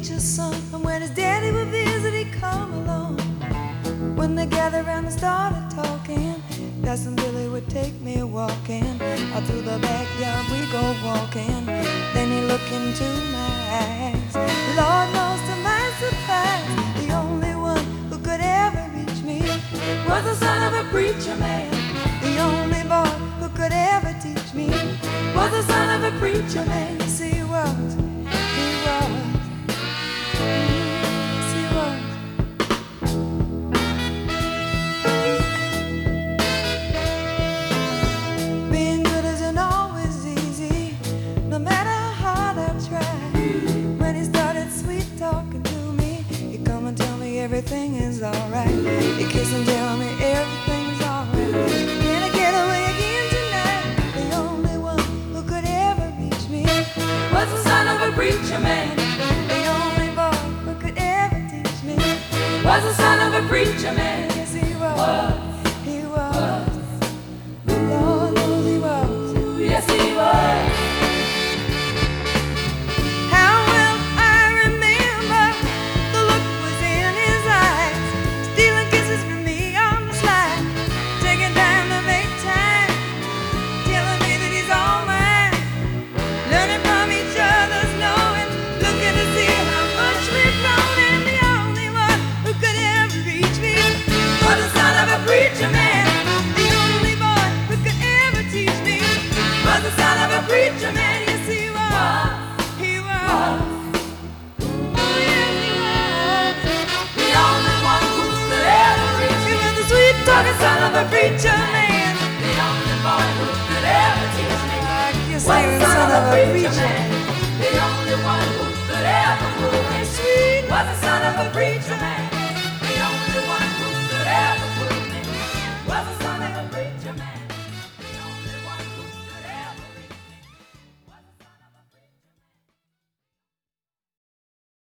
son. And when his daddy would visit, he'd come along. When they gathered around and started talking, Cousin Billy would take me walking. Out through the backyard we go walking. Then he'd look into my eyes. Lord knows to my surprise, the only one who could ever reach me was the son of a preacher man. The only boy who could ever teach me was the son of a preacher man. Everything is alright. He kiss and tell me everything's alright. Can I get away again tonight? The only one who could ever reach me was the son of a preacher man. The only boy who could ever teach me was the son of a preacher man. Yes, he was. He was. Lord knows he was. Yes, he was. preacher man. He was. He was. The only one who could ever reach. He was the sweet son of a preacher man. The only boy who could ever teach me. The son of a preacher man. The only one who could ever me was the son of a preacher man. The only one who could ever me was the son of a preacher man.